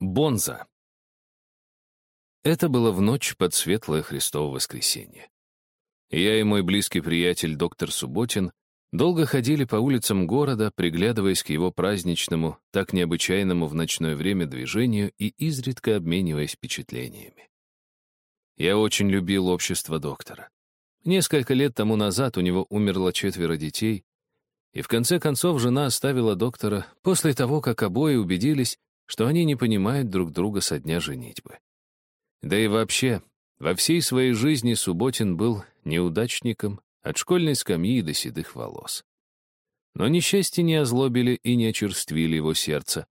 Бонза. Это было в ночь под светлое Христово воскресенье. Я и мой близкий приятель доктор Субботин долго ходили по улицам города, приглядываясь к его праздничному, так необычайному в ночное время движению и изредка обмениваясь впечатлениями. Я очень любил общество доктора. Несколько лет тому назад у него умерло четверо детей, и в конце концов жена оставила доктора после того, как обои убедились, что они не понимают друг друга со дня женитьбы. Да и вообще, во всей своей жизни Субботин был неудачником от школьной скамьи до седых волос. Но несчастье не озлобили и не очерствили его сердце,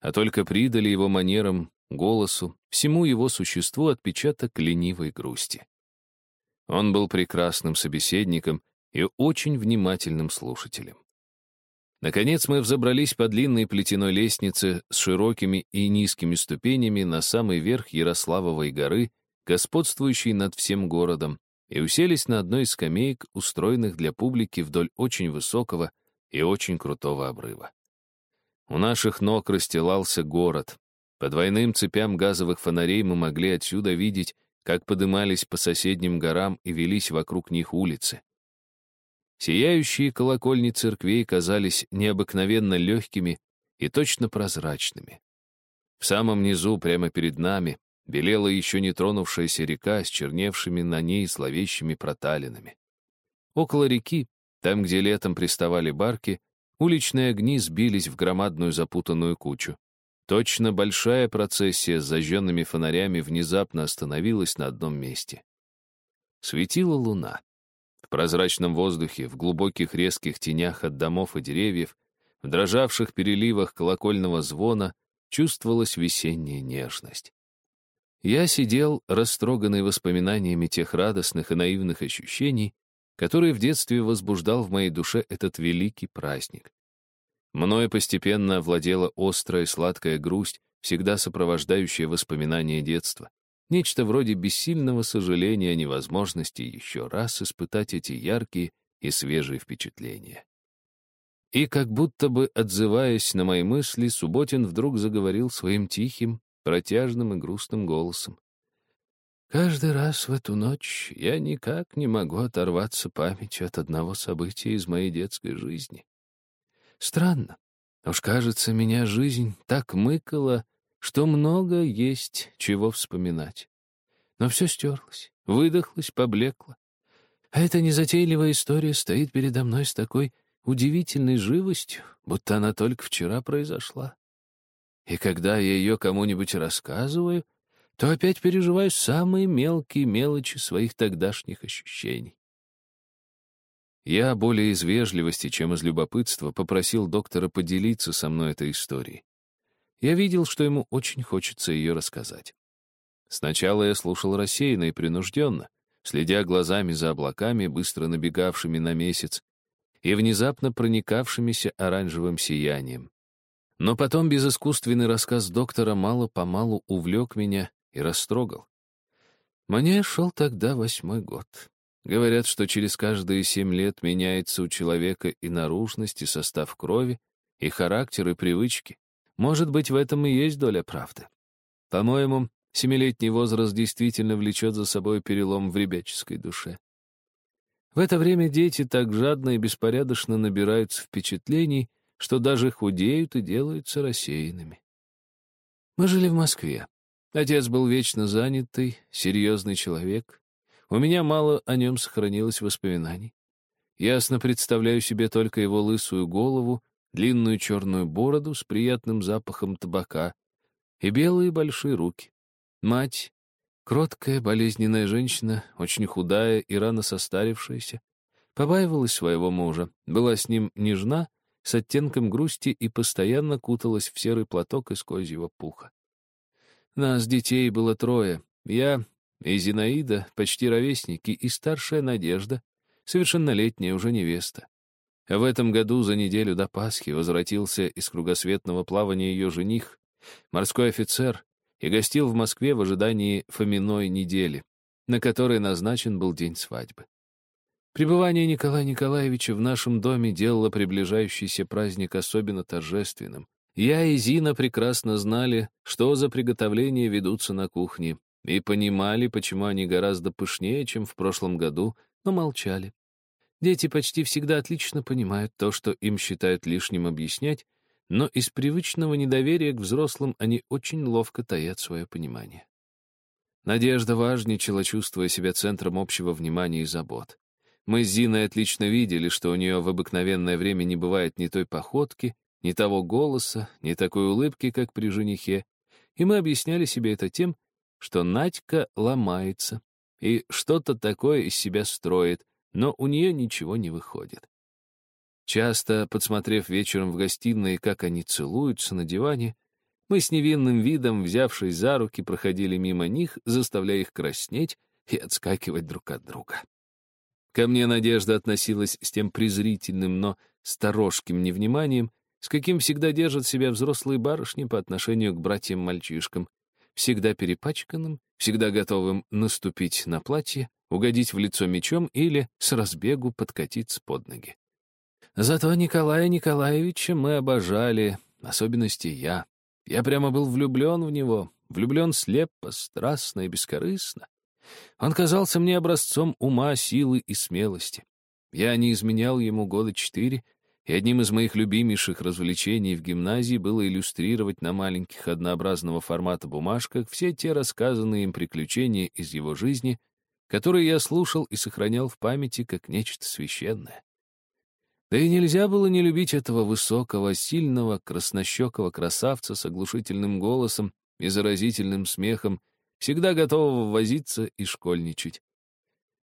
а только придали его манерам, голосу, всему его существу отпечаток ленивой грусти. Он был прекрасным собеседником и очень внимательным слушателем. Наконец мы взобрались по длинной плетяной лестнице с широкими и низкими ступенями на самый верх Ярославовой горы, господствующей над всем городом, и уселись на одной из скамеек, устроенных для публики вдоль очень высокого и очень крутого обрыва. У наших ног расстилался город. По двойным цепям газовых фонарей мы могли отсюда видеть, как подымались по соседним горам и велись вокруг них улицы. Сияющие колокольни церквей казались необыкновенно легкими и точно прозрачными. В самом низу, прямо перед нами, белела еще не тронувшаяся река с черневшими на ней зловещими проталинами. Около реки, там, где летом приставали барки, уличные огни сбились в громадную запутанную кучу. Точно большая процессия с зажженными фонарями внезапно остановилась на одном месте. Светила луна. В прозрачном воздухе, в глубоких резких тенях от домов и деревьев, в дрожавших переливах колокольного звона чувствовалась весенняя нежность. Я сидел, растроганный воспоминаниями тех радостных и наивных ощущений, которые в детстве возбуждал в моей душе этот великий праздник. Мною постепенно овладела острая сладкая грусть, всегда сопровождающая воспоминания детства. Нечто вроде бессильного сожаления о невозможности еще раз испытать эти яркие и свежие впечатления. И как будто бы, отзываясь на мои мысли, Субботин вдруг заговорил своим тихим, протяжным и грустным голосом. «Каждый раз в эту ночь я никак не могу оторваться памятью от одного события из моей детской жизни. Странно. Уж кажется, меня жизнь так мыкала, что много есть чего вспоминать. Но все стерлось, выдохлось, поблекло. А эта незатейливая история стоит передо мной с такой удивительной живостью, будто она только вчера произошла. И когда я ее кому-нибудь рассказываю, то опять переживаю самые мелкие мелочи своих тогдашних ощущений. Я более из вежливости, чем из любопытства, попросил доктора поделиться со мной этой историей. Я видел, что ему очень хочется ее рассказать. Сначала я слушал рассеянно и принужденно, следя глазами за облаками, быстро набегавшими на месяц, и внезапно проникавшимися оранжевым сиянием. Но потом безыскусственный рассказ доктора мало-помалу увлек меня и растрогал. Мне шел тогда восьмой год. Говорят, что через каждые семь лет меняется у человека и наружность, и состав крови, и характер, и привычки. Может быть, в этом и есть доля правды. По-моему, семилетний возраст действительно влечет за собой перелом в ребяческой душе. В это время дети так жадно и беспорядочно набираются впечатлений, что даже худеют и делаются рассеянными. Мы жили в Москве. Отец был вечно занятый, серьезный человек. У меня мало о нем сохранилось воспоминаний. Ясно представляю себе только его лысую голову длинную черную бороду с приятным запахом табака и белые большие руки. Мать, кроткая, болезненная женщина, очень худая и рано состарившаяся, побаивалась своего мужа, была с ним нежна, с оттенком грусти и постоянно куталась в серый платок из козьего пуха. Нас, детей, было трое. Я и Зинаида, почти ровесники, и старшая Надежда, совершеннолетняя уже невеста. В этом году за неделю до Пасхи возвратился из кругосветного плавания ее жених, морской офицер, и гостил в Москве в ожидании Фоминой недели, на которой назначен был день свадьбы. Пребывание Николая Николаевича в нашем доме делало приближающийся праздник особенно торжественным, Я и Зина прекрасно знали, что за приготовления ведутся на кухне, и понимали, почему они гораздо пышнее, чем в прошлом году, но молчали. Дети почти всегда отлично понимают то, что им считают лишним объяснять, но из привычного недоверия к взрослым они очень ловко таят свое понимание. Надежда важничала, чувствуя себя центром общего внимания и забот. Мы с Зиной отлично видели, что у нее в обыкновенное время не бывает ни той походки, ни того голоса, ни такой улыбки, как при женихе, и мы объясняли себе это тем, что Надька ломается и что-то такое из себя строит, но у нее ничего не выходит. Часто, подсмотрев вечером в гостиной, как они целуются на диване, мы с невинным видом, взявшись за руки, проходили мимо них, заставляя их краснеть и отскакивать друг от друга. Ко мне Надежда относилась с тем презрительным, но сторожким невниманием, с каким всегда держат себя взрослые барышни по отношению к братьям-мальчишкам, всегда перепачканным, всегда готовым наступить на платье, угодить в лицо мечом или с разбегу подкатиться под ноги. Зато Николая Николаевича мы обожали, особенности я. Я прямо был влюблен в него, влюблен слепо, страстно и бескорыстно. Он казался мне образцом ума, силы и смелости. Я не изменял ему года четыре, и одним из моих любимейших развлечений в гимназии было иллюстрировать на маленьких однообразного формата бумажках все те рассказанные им приключения из его жизни, которые я слушал и сохранял в памяти как нечто священное. Да и нельзя было не любить этого высокого, сильного, краснощекого красавца с оглушительным голосом и заразительным смехом, всегда готового возиться и школьничать.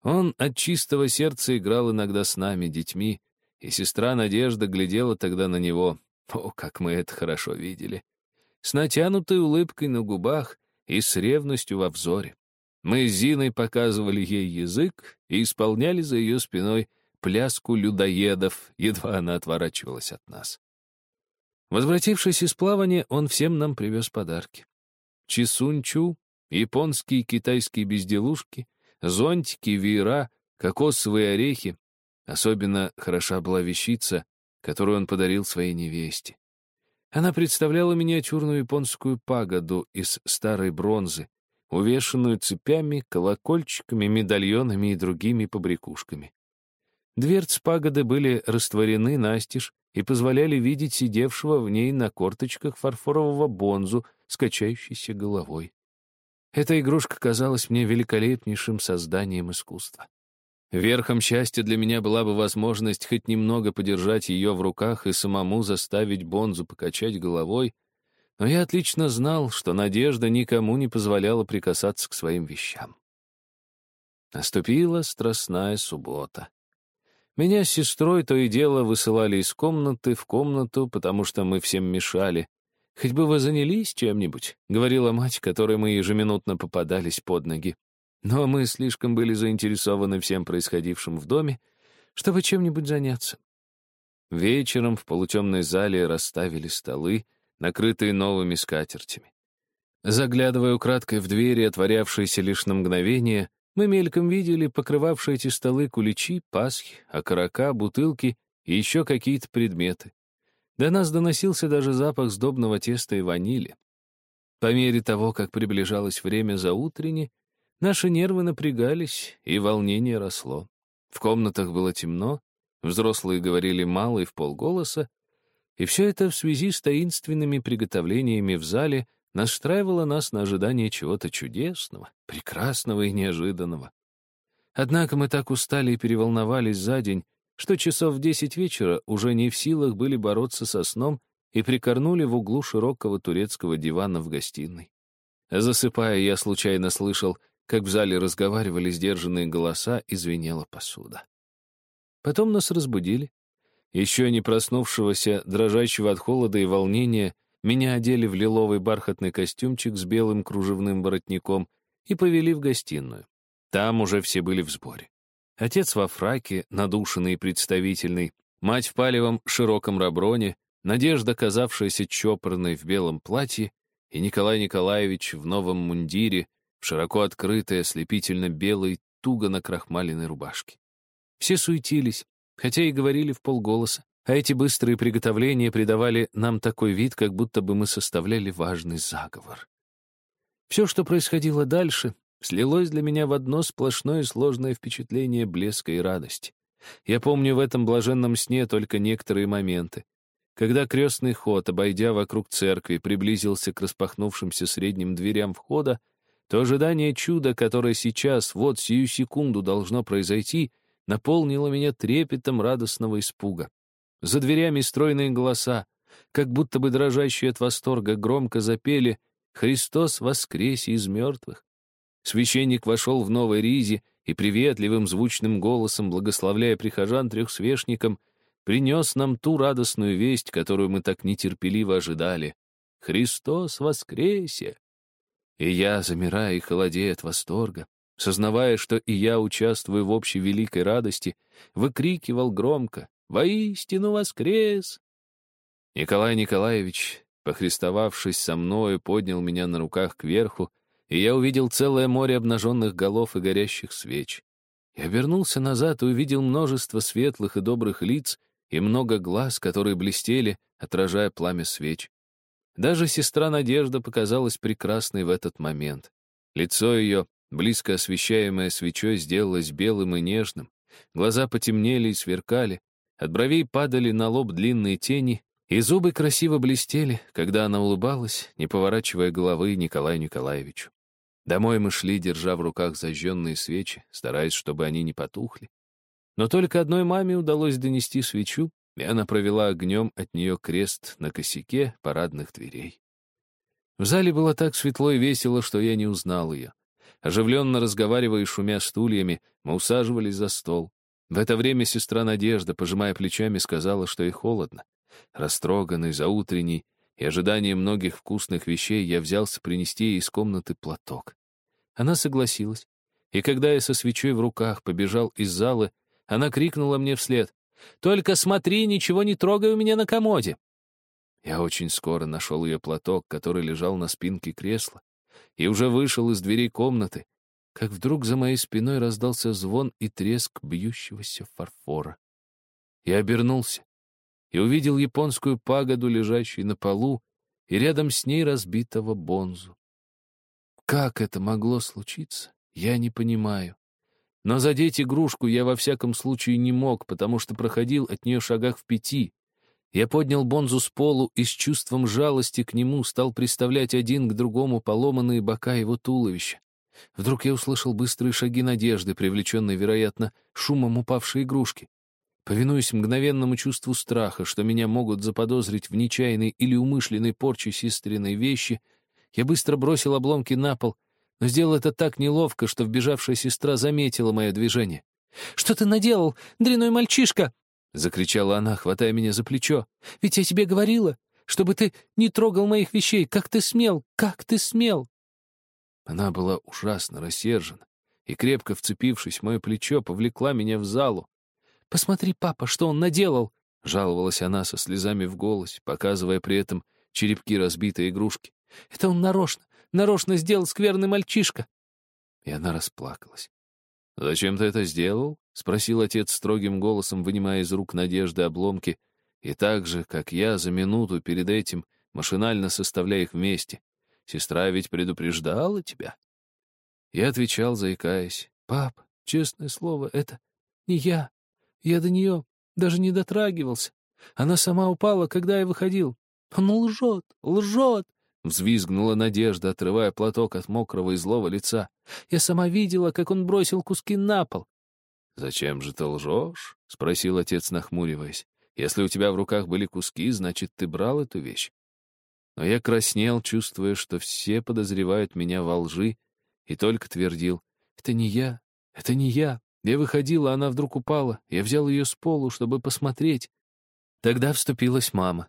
Он от чистого сердца играл иногда с нами, детьми, и сестра Надежда глядела тогда на него. О, как мы это хорошо видели! С натянутой улыбкой на губах и с ревностью во взоре. Мы с Зиной показывали ей язык и исполняли за ее спиной пляску людоедов, едва она отворачивалась от нас. Возвратившись из плавания, он всем нам привез подарки. Чисунчу, японские и китайские безделушки, зонтики, веера, кокосовые орехи, Особенно хороша была вещица, которую он подарил своей невесте. Она представляла миниатюрную японскую пагоду из старой бронзы, увешанную цепями, колокольчиками, медальонами и другими побрякушками. Дверцы пагоды были растворены настежь и позволяли видеть сидевшего в ней на корточках фарфорового бонзу с головой. Эта игрушка казалась мне великолепнейшим созданием искусства. Верхом счастья для меня была бы возможность хоть немного подержать ее в руках и самому заставить Бонзу покачать головой, но я отлично знал, что Надежда никому не позволяла прикасаться к своим вещам. Наступила страстная суббота. Меня с сестрой то и дело высылали из комнаты в комнату, потому что мы всем мешали. «Хоть бы вы занялись чем-нибудь», — говорила мать, которой мы ежеминутно попадались под ноги. Но мы слишком были заинтересованы всем происходившим в доме, чтобы чем-нибудь заняться. Вечером в полутемной зале расставили столы, накрытые новыми скатертями. Заглядывая украдкой в двери, отворявшиеся лишь на мгновение, мы мельком видели покрывавшие эти столы куличи, пасхи, окорока, бутылки и еще какие-то предметы. До нас доносился даже запах сдобного теста и ванили. По мере того, как приближалось время заутренне, Наши нервы напрягались, и волнение росло. В комнатах было темно, взрослые говорили мало и в полголоса, и все это в связи с таинственными приготовлениями в зале настраивало нас на ожидание чего-то чудесного, прекрасного и неожиданного. Однако мы так устали и переволновались за день, что часов в десять вечера уже не в силах были бороться со сном и прикорнули в углу широкого турецкого дивана в гостиной. Засыпая, я случайно слышал, как в зале разговаривали сдержанные голоса и звенела посуда. Потом нас разбудили. Еще не проснувшегося, дрожащего от холода и волнения, меня одели в лиловый бархатный костюмчик с белым кружевным воротником и повели в гостиную. Там уже все были в сборе. Отец во фраке, надушенный и представительный, мать в палевом широком раброне, Надежда, казавшаяся чопорной в белом платье, и Николай Николаевич в новом мундире, широко открытой, ослепительно белой, туго накрахмаленной рубашке. Все суетились, хотя и говорили в полголоса, а эти быстрые приготовления придавали нам такой вид, как будто бы мы составляли важный заговор. Все, что происходило дальше, слилось для меня в одно сплошное сложное впечатление блеска и радости. Я помню в этом блаженном сне только некоторые моменты. Когда крестный ход, обойдя вокруг церкви, приблизился к распахнувшимся средним дверям входа, то ожидание чуда, которое сейчас, вот сию секунду должно произойти, наполнило меня трепетом радостного испуга. За дверями стройные голоса, как будто бы дрожащие от восторга, громко запели «Христос воскресе из мертвых». Священник вошел в новой ризе и приветливым звучным голосом, благословляя прихожан трехсвешником, принес нам ту радостную весть, которую мы так нетерпеливо ожидали. «Христос воскресе!» И я, замирая и холодея от восторга, сознавая, что и я участвую в общей великой радости, выкрикивал громко «Воистину воскрес!» Николай Николаевич, похристовавшись со мною, поднял меня на руках кверху, и я увидел целое море обнаженных голов и горящих свеч. Я обернулся назад и увидел множество светлых и добрых лиц и много глаз, которые блестели, отражая пламя свеч. Даже сестра Надежда показалась прекрасной в этот момент. Лицо ее, близко освещаемое свечой, сделалось белым и нежным. Глаза потемнели и сверкали. От бровей падали на лоб длинные тени, и зубы красиво блестели, когда она улыбалась, не поворачивая головы Николаю Николаевичу. Домой мы шли, держа в руках зажженные свечи, стараясь, чтобы они не потухли. Но только одной маме удалось донести свечу, и она провела огнем от нее крест на косяке парадных дверей. В зале было так светло и весело, что я не узнал ее. Оживленно разговаривая и шумя стульями, мы усаживались за стол. В это время сестра Надежда, пожимая плечами, сказала, что ей холодно. Растроганный, заутренний и ожидание многих вкусных вещей, я взялся принести ей из комнаты платок. Она согласилась, и когда я со свечой в руках побежал из зала, она крикнула мне вслед только смотри, ничего не трогай у меня на комоде. Я очень скоро нашел ее платок, который лежал на спинке кресла, и уже вышел из дверей комнаты, как вдруг за моей спиной раздался звон и треск бьющегося фарфора. Я обернулся и увидел японскую пагоду, лежащую на полу, и рядом с ней разбитого бонзу. Как это могло случиться, я не понимаю. Но задеть игрушку я во всяком случае не мог, потому что проходил от нее шагах в пяти. Я поднял Бонзу с полу и с чувством жалости к нему стал представлять один к другому поломанные бока его туловища. Вдруг я услышал быстрые шаги надежды, привлеченные, вероятно, шумом упавшей игрушки. Повинуясь мгновенному чувству страха, что меня могут заподозрить в нечаянной или умышленной порче сестриной вещи, я быстро бросил обломки на пол но сделал это так неловко, что вбежавшая сестра заметила мое движение. «Что ты наделал, дряной мальчишка?» — закричала она, хватая меня за плечо. «Ведь я тебе говорила, чтобы ты не трогал моих вещей. Как ты смел? Как ты смел?» Она была ужасно рассержена и, крепко вцепившись в мое плечо, повлекла меня в залу. «Посмотри, папа, что он наделал!» — жаловалась она со слезами в голосе, показывая при этом черепки разбитой игрушки. «Это он нарочно, нарочно сделал скверный мальчишка». И она расплакалась. «Зачем ты это сделал?» — спросил отец строгим голосом, вынимая из рук Надежды обломки, и так же, как я, за минуту перед этим, машинально составляя их вместе. «Сестра ведь предупреждала тебя?» Я отвечал, заикаясь. «Пап, честное слово, это не я. Я до нее даже не дотрагивался. Она сама упала, когда я выходил. Он лжет, лжет. Взвизгнула Надежда, отрывая платок от мокрого и злого лица. «Я сама видела, как он бросил куски на пол». «Зачем же ты лжешь?» — спросил отец, нахмуриваясь. «Если у тебя в руках были куски, значит, ты брал эту вещь». Но я краснел, чувствуя, что все подозревают меня во лжи, и только твердил. «Это не я, это не я. Я выходила, она вдруг упала. Я взял ее с полу, чтобы посмотреть». Тогда вступилась мама.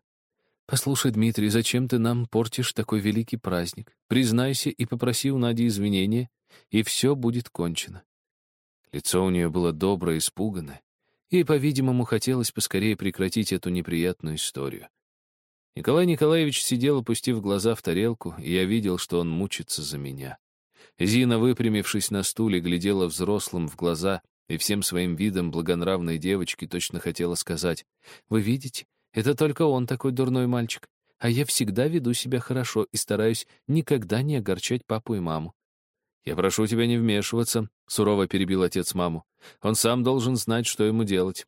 «Послушай, Дмитрий, зачем ты нам портишь такой великий праздник? Признайся и попроси у Нади извинения, и все будет кончено». Лицо у нее было доброе, испуганное. Ей, по-видимому, хотелось поскорее прекратить эту неприятную историю. Николай Николаевич сидел, опустив глаза в тарелку, и я видел, что он мучится за меня. Зина, выпрямившись на стуле, глядела взрослым в глаза и всем своим видом благонравной девочки точно хотела сказать, «Вы видите, это только он такой дурной мальчик, а я всегда веду себя хорошо и стараюсь никогда не огорчать папу и маму». «Я прошу тебя не вмешиваться», — сурово перебил отец маму. «Он сам должен знать, что ему делать».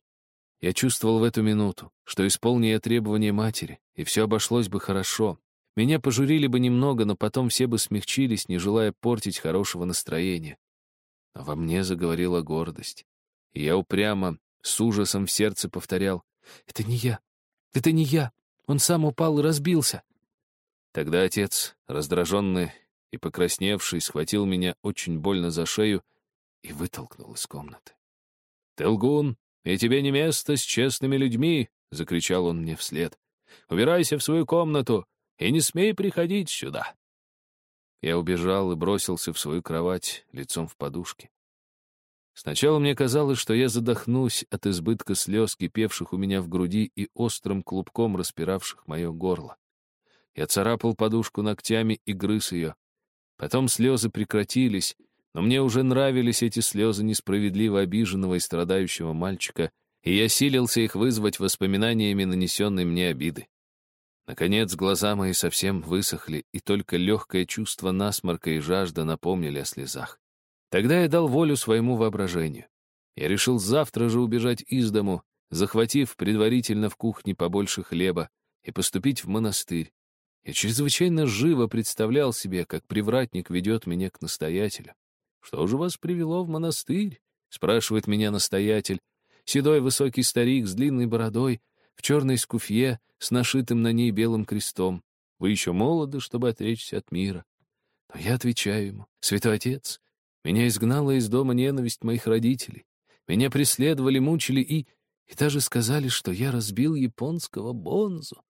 Я чувствовал в эту минуту, что исполни я требования матери, и все обошлось бы хорошо. Меня пожурили бы немного, но потом все бы смягчились, не желая портить хорошего настроения. Но во мне заговорила гордость. И я упрямо, с ужасом в сердце повторял, «Это не я! Это не я! Он сам упал и разбился!» Тогда отец, раздраженный и покрасневший, схватил меня очень больно за шею и вытолкнул из комнаты. «Ты лгун, и тебе не место с честными людьми!» — закричал он мне вслед. «Убирайся в свою комнату и не смей приходить сюда!» Я убежал и бросился в свою кровать лицом в подушке. Сначала мне казалось, что я задохнусь от избытка слез, кипевших у меня в груди и острым клубком распиравших мое горло. Я царапал подушку ногтями и грыз ее. Потом слезы прекратились, но мне уже нравились эти слезы несправедливо обиженного и страдающего мальчика, и я силился их вызвать воспоминаниями нанесенной мне обиды. Наконец, глаза мои совсем высохли, и только легкое чувство насморка и жажда напомнили о слезах. Тогда я дал волю своему воображению. Я решил завтра же убежать из дому, захватив предварительно в кухне побольше хлеба, и поступить в монастырь. Я чрезвычайно живо представлял себе, как привратник ведет меня к настоятелю. «Что же вас привело в монастырь?» — спрашивает меня настоятель. Седой высокий старик с длинной бородой, в черной скуфье, с нашитым на ней белым крестом. Вы еще молоды, чтобы отречься от мира. Но я отвечаю ему, «Святой Отец, меня изгнала из дома ненависть моих родителей. Меня преследовали, мучили и... И даже сказали, что я разбил японского бонзу.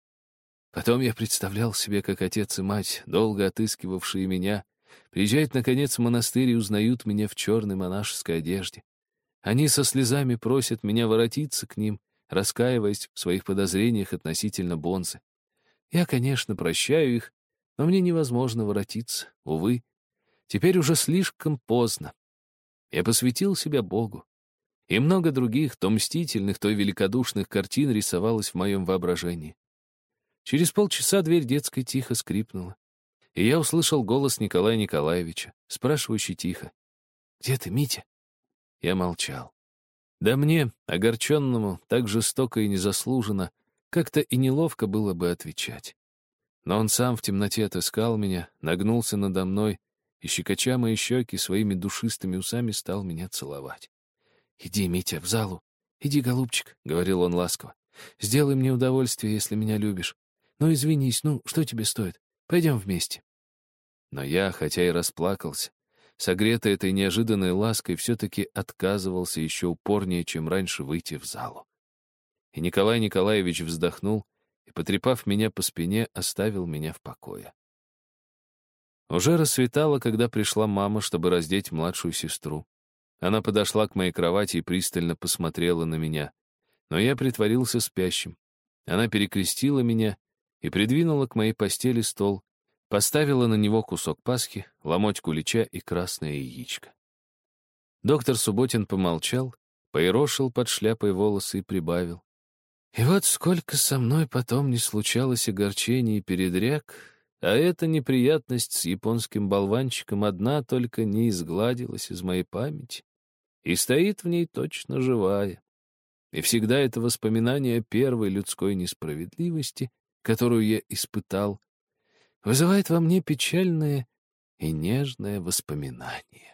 Потом я представлял себе, как отец и мать, долго отыскивавшие меня, приезжают, наконец, в монастырь и узнают меня в черной монашеской одежде. Они со слезами просят меня воротиться к ним, раскаиваясь в своих подозрениях относительно бонзы. Я, конечно, прощаю их, но мне невозможно воротиться, увы. Теперь уже слишком поздно. Я посвятил себя Богу. И много других, то мстительных, то великодушных картин рисовалось в моем воображении. Через полчаса дверь детской тихо скрипнула, и я услышал голос Николая Николаевича, спрашивающий тихо. «Где ты, Митя?» Я молчал. Да мне, огорченному, так жестоко и незаслуженно, как-то и неловко было бы отвечать. Но он сам в темноте отыскал меня, нагнулся надо мной и, щекоча мои щеки своими душистыми усами, стал меня целовать. «Иди, Митя, в залу. Иди, голубчик», — говорил он ласково. «Сделай мне удовольствие, если меня любишь. Ну, извинись, ну, что тебе стоит? Пойдем вместе». Но я, хотя и расплакался, согретый этой неожиданной лаской, все-таки отказывался еще упорнее, чем раньше, выйти в залу. И Николай Николаевич вздохнул и, потрепав меня по спине, оставил меня в покое. Уже рассветало, когда пришла мама, чтобы раздеть младшую сестру. Она подошла к моей кровати и пристально посмотрела на меня. Но я притворился спящим. Она перекрестила меня и придвинула к моей постели стол, поставила на него кусок пасхи, ломоть кулича и красное яичко. Доктор Субботин помолчал, поерошил под шляпой волосы и прибавил. И вот сколько со мной потом не случалось огорчений и передряг, а эта неприятность с японским болванчиком одна только не изгладилась из моей памяти и стоит в ней точно живая. И всегда это воспоминание первой людской несправедливости, которую я испытал, вызывает во мне печальное и нежное воспоминание.